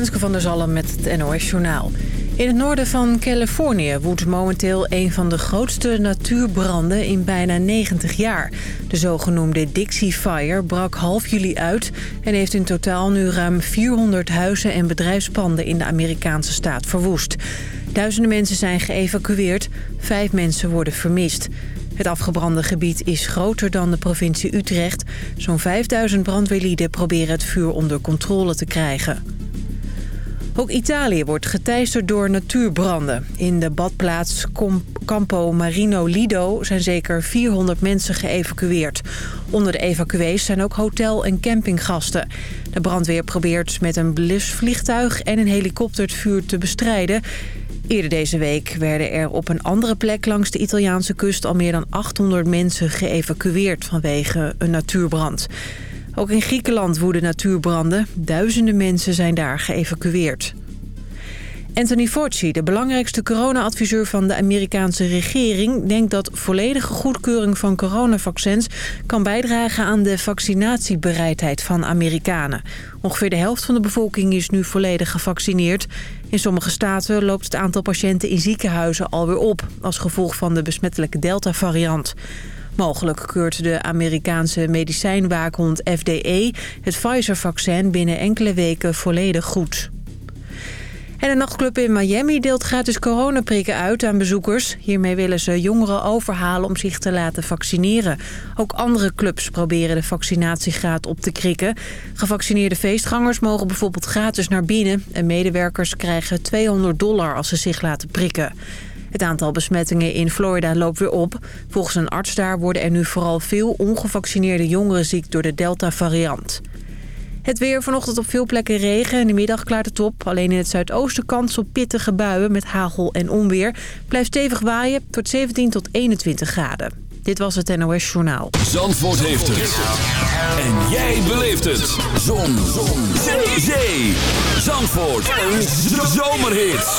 Renske van der Zalm met het NOS Journaal. In het noorden van Californië woedt momenteel een van de grootste natuurbranden in bijna 90 jaar. De zogenoemde Dixie Fire brak half juli uit... en heeft in totaal nu ruim 400 huizen en bedrijfspanden in de Amerikaanse staat verwoest. Duizenden mensen zijn geëvacueerd, vijf mensen worden vermist. Het afgebrande gebied is groter dan de provincie Utrecht. Zo'n 5000 brandweerlieden proberen het vuur onder controle te krijgen. Ook Italië wordt geteisterd door natuurbranden. In de badplaats Campo Marino Lido zijn zeker 400 mensen geëvacueerd. Onder de evacuees zijn ook hotel- en campinggasten. De brandweer probeert met een blusvliegtuig en een helikopter het vuur te bestrijden. Eerder deze week werden er op een andere plek langs de Italiaanse kust... al meer dan 800 mensen geëvacueerd vanwege een natuurbrand. Ook in Griekenland woeden natuurbranden. Duizenden mensen zijn daar geëvacueerd. Anthony Fauci, de belangrijkste corona-adviseur van de Amerikaanse regering... denkt dat volledige goedkeuring van coronavaccins... kan bijdragen aan de vaccinatiebereidheid van Amerikanen. Ongeveer de helft van de bevolking is nu volledig gevaccineerd. In sommige staten loopt het aantal patiënten in ziekenhuizen alweer op... als gevolg van de besmettelijke Delta-variant. Mogelijk keurt de Amerikaanse medicijnwaakhond FDE het Pfizer-vaccin binnen enkele weken volledig goed. En een nachtclub in Miami deelt gratis coronaprikken uit aan bezoekers. Hiermee willen ze jongeren overhalen om zich te laten vaccineren. Ook andere clubs proberen de vaccinatiegraad op te krikken. Gevaccineerde feestgangers mogen bijvoorbeeld gratis naar binnen... en medewerkers krijgen 200 dollar als ze zich laten prikken. Het aantal besmettingen in Florida loopt weer op. Volgens een arts daar worden er nu vooral veel ongevaccineerde jongeren ziek door de Delta-variant. Het weer vanochtend op veel plekken regen. In de middag klaart het op. Alleen in het zuidoosten kans op pittige buien met hagel en onweer. Blijft stevig waaien tot 17 tot 21 graden. Dit was het NOS Journaal. Zandvoort heeft het. En jij beleeft het. Zon. Zon. Zee. Zee. Zandvoort. Een zomerhit.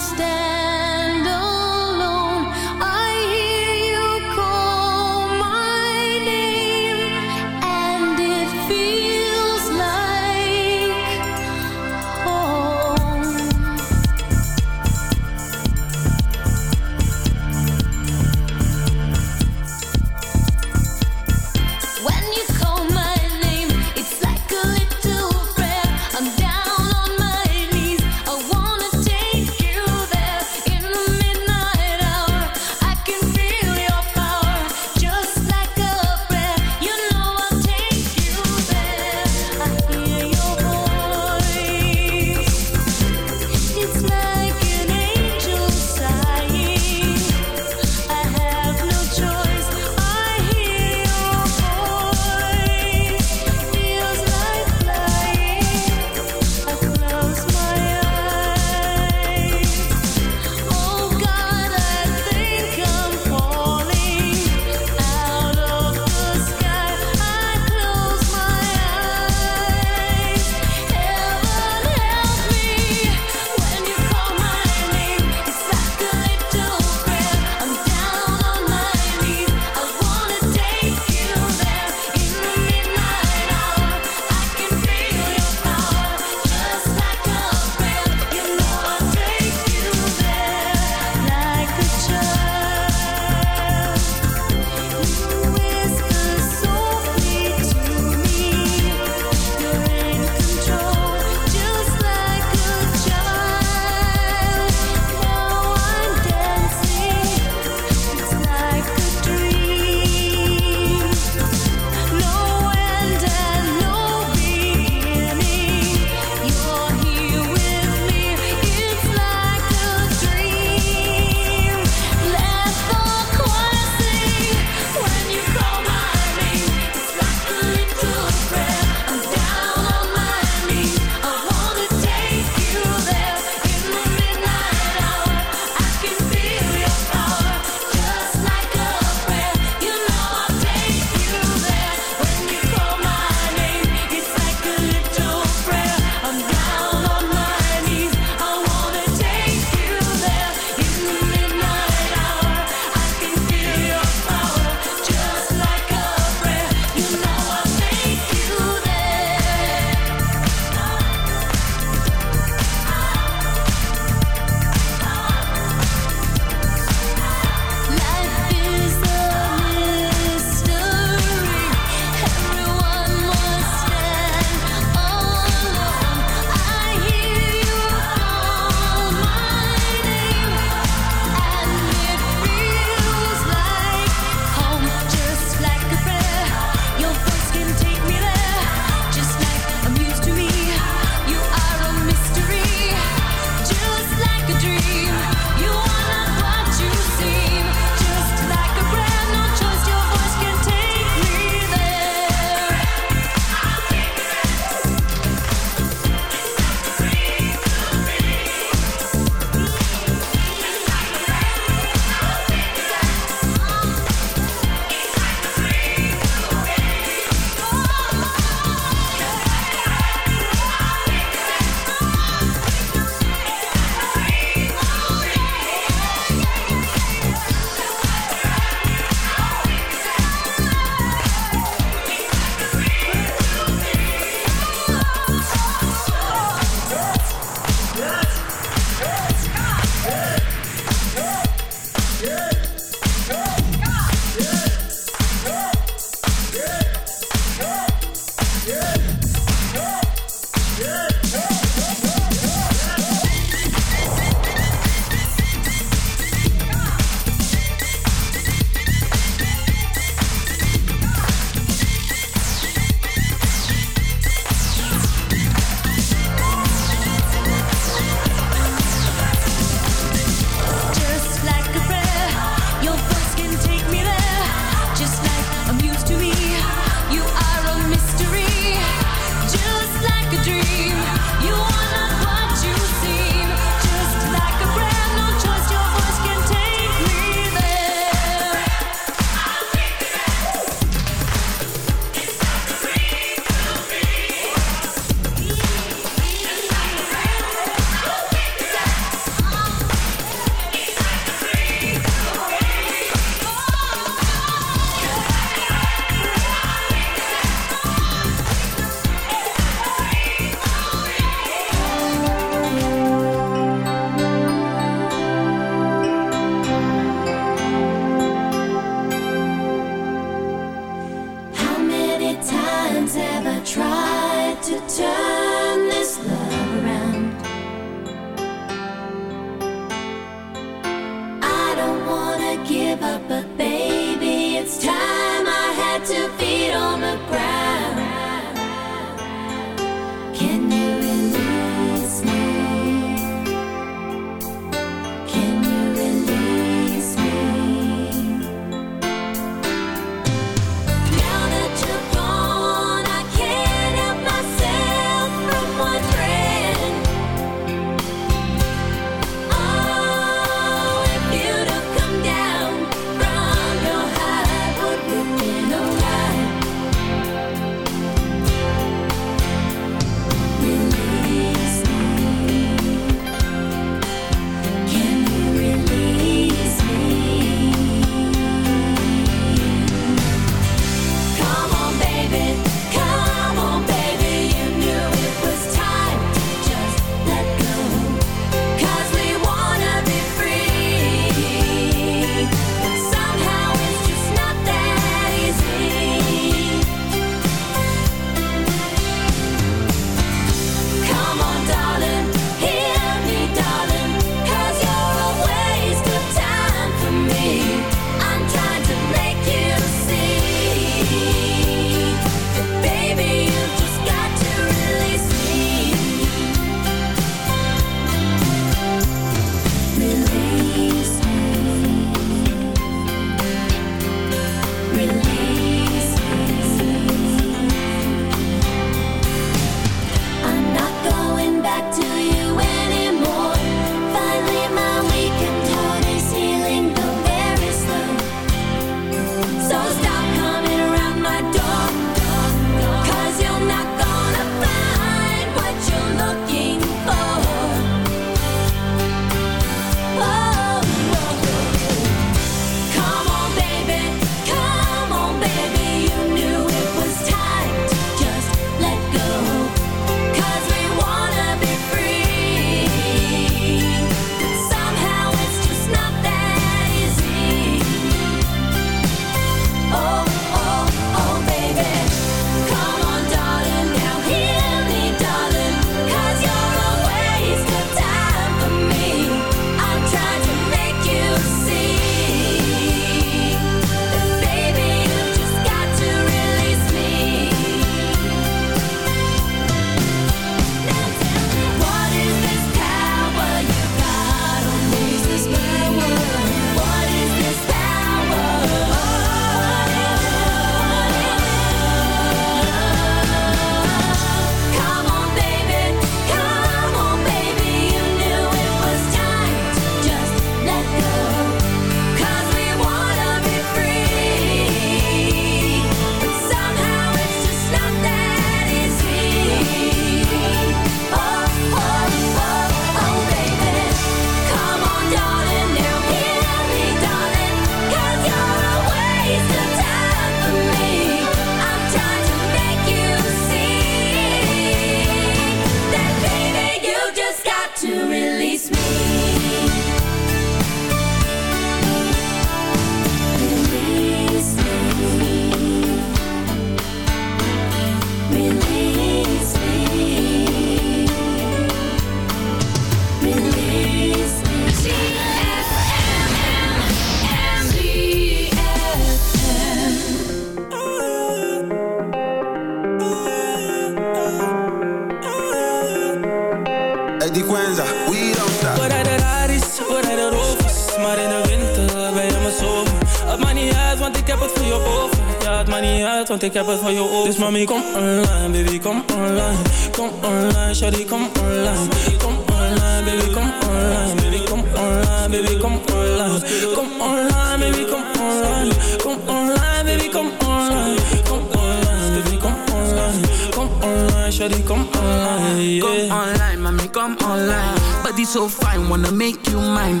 Want ik heb het van je ogen. Dus mami, kom online, baby, kom online. Kom online, shawty, kom online. Kom online, baby, kom online. Baby, kom online, baby, kom online. Kom online, baby, kom online. Kom online, baby, kom online. Kom online, baby, kom online. Kom online, shawty, kom online. Come online, mami, come online. Body so fine, wanna make you mine.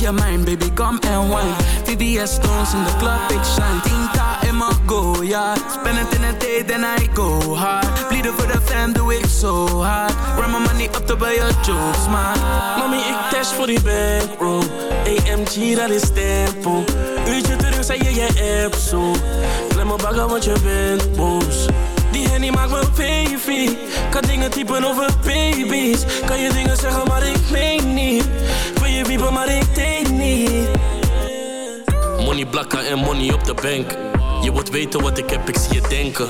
Mind, baby, come and wine. VVS stones in the club, big shine. Tinta go, ja Spend het in het day, then I go hard. Bleeden voor de fam, doe ik zo hard. Run my money up to buy your jokes, man Mami, ik dash voor die bankroll. AMG, dat is tempo. Uurtje terug, zei je je app zo. Klem me bagger, want je bent boos. Die Henny maakt me baby. Kan dingen typen over baby's. Kan je dingen zeggen, maar ik meen niet je wiepen, maar ik denk niet blakka en money op de bank. Je wilt weten wat ik heb, ik zie je denken.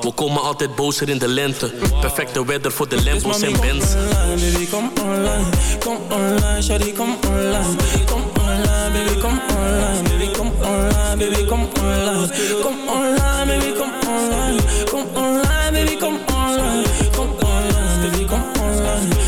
We komen altijd bozer in de lente. Perfecte weather voor de Lambos en Benz. Baby, come online, come online, shawty, come online. Come online, baby, come online, baby, come online, baby, come online. Come online, baby, come online. Come online, baby, come online. Come online, baby, come online.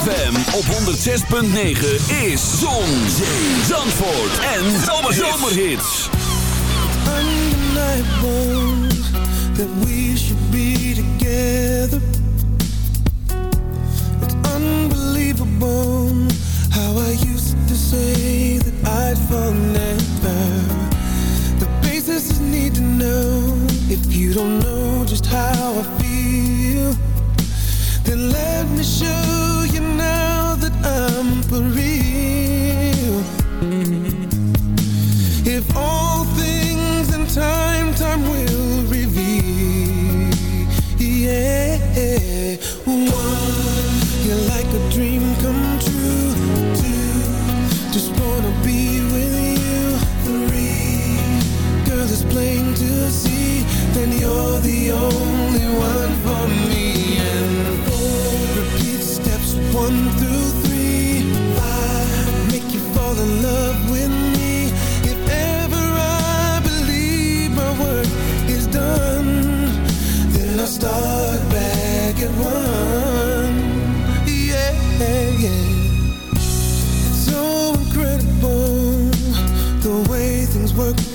ZFM op 106.9 is Zon, Zee, Zandvoort en Zomerhits. Zomer that we should be together. It's unbelievable how I used to say that I'd fall never. The basis is need to know if you don't know just how I feel. Then let me show un peu rire.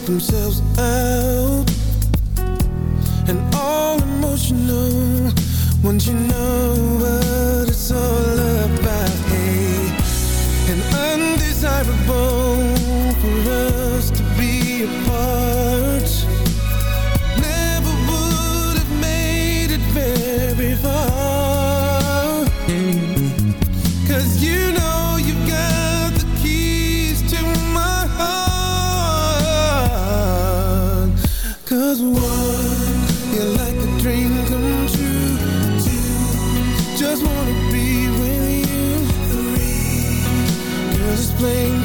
themselves just wanna be with you. Three, girl, just plain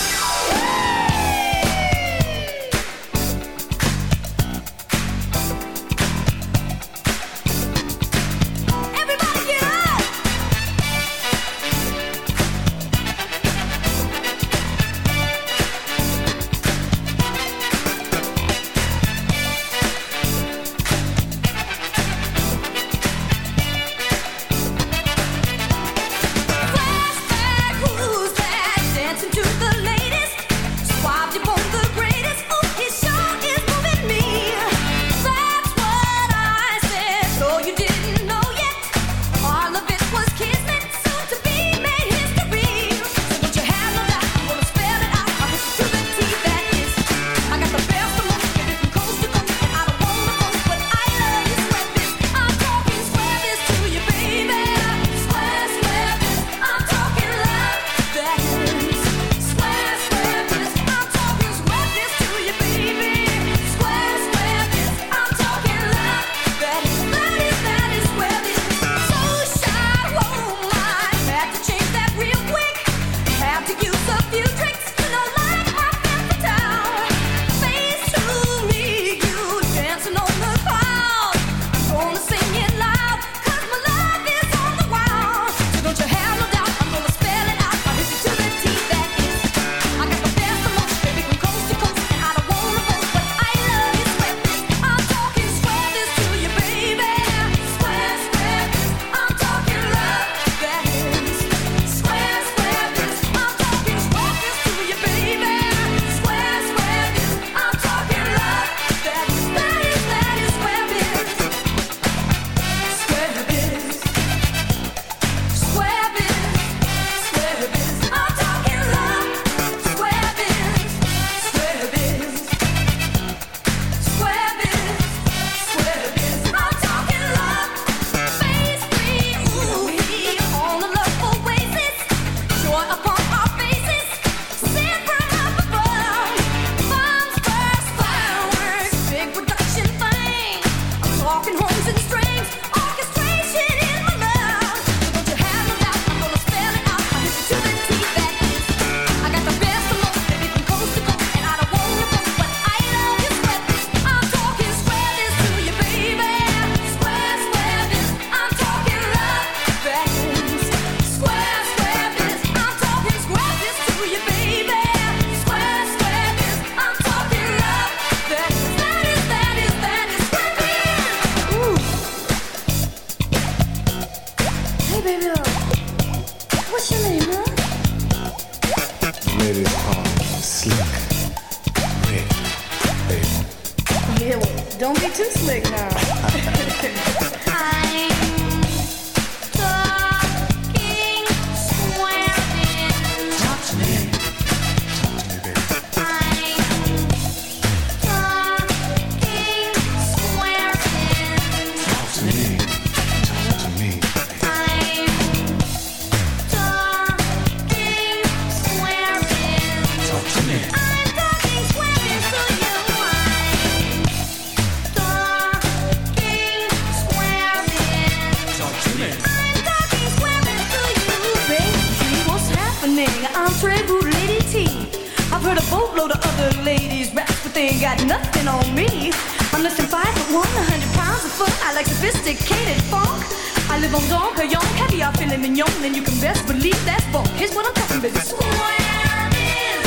boatload of other ladies raps, but they ain't got nothing on me. I'm less than five foot one, a hundred pounds of fun. I like sophisticated funk. I live on Don Perignon, caviar, filet mignon, and you can best believe that funk. Here's what I'm talking about. Swamming.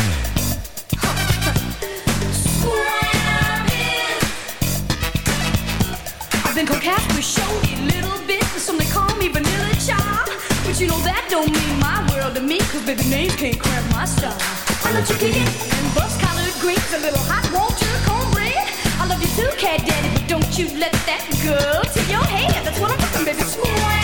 Swamming. I've been coquette with showy little bit, and some they call me Vanilla Child. But you know that don't mean my world to me, cause baby names can't cramp my style. I love zucchini and rose-colored greens, a little hot water, cornbread. I love you too, cat daddy, but don't you let that go to your head. That's what I'm talking, baby. Swag.